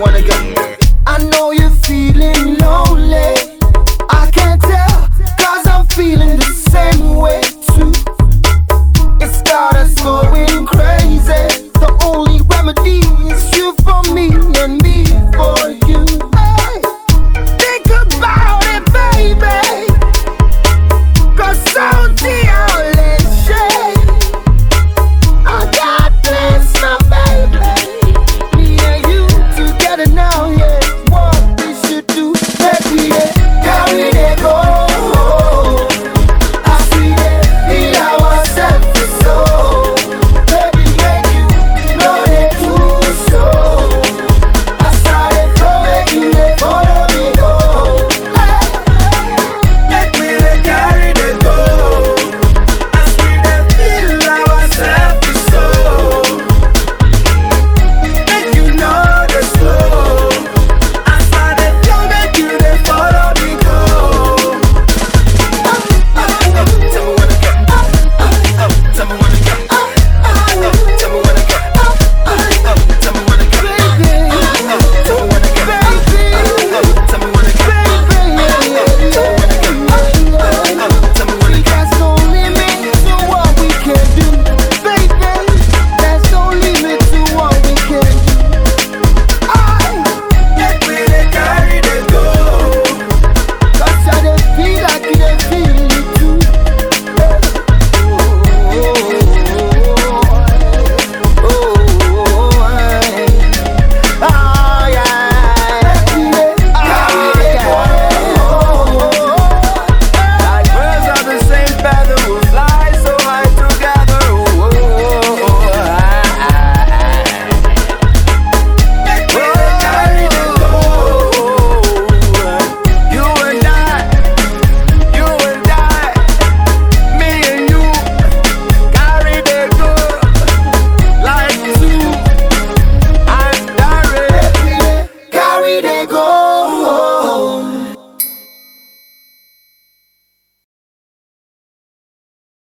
wanna get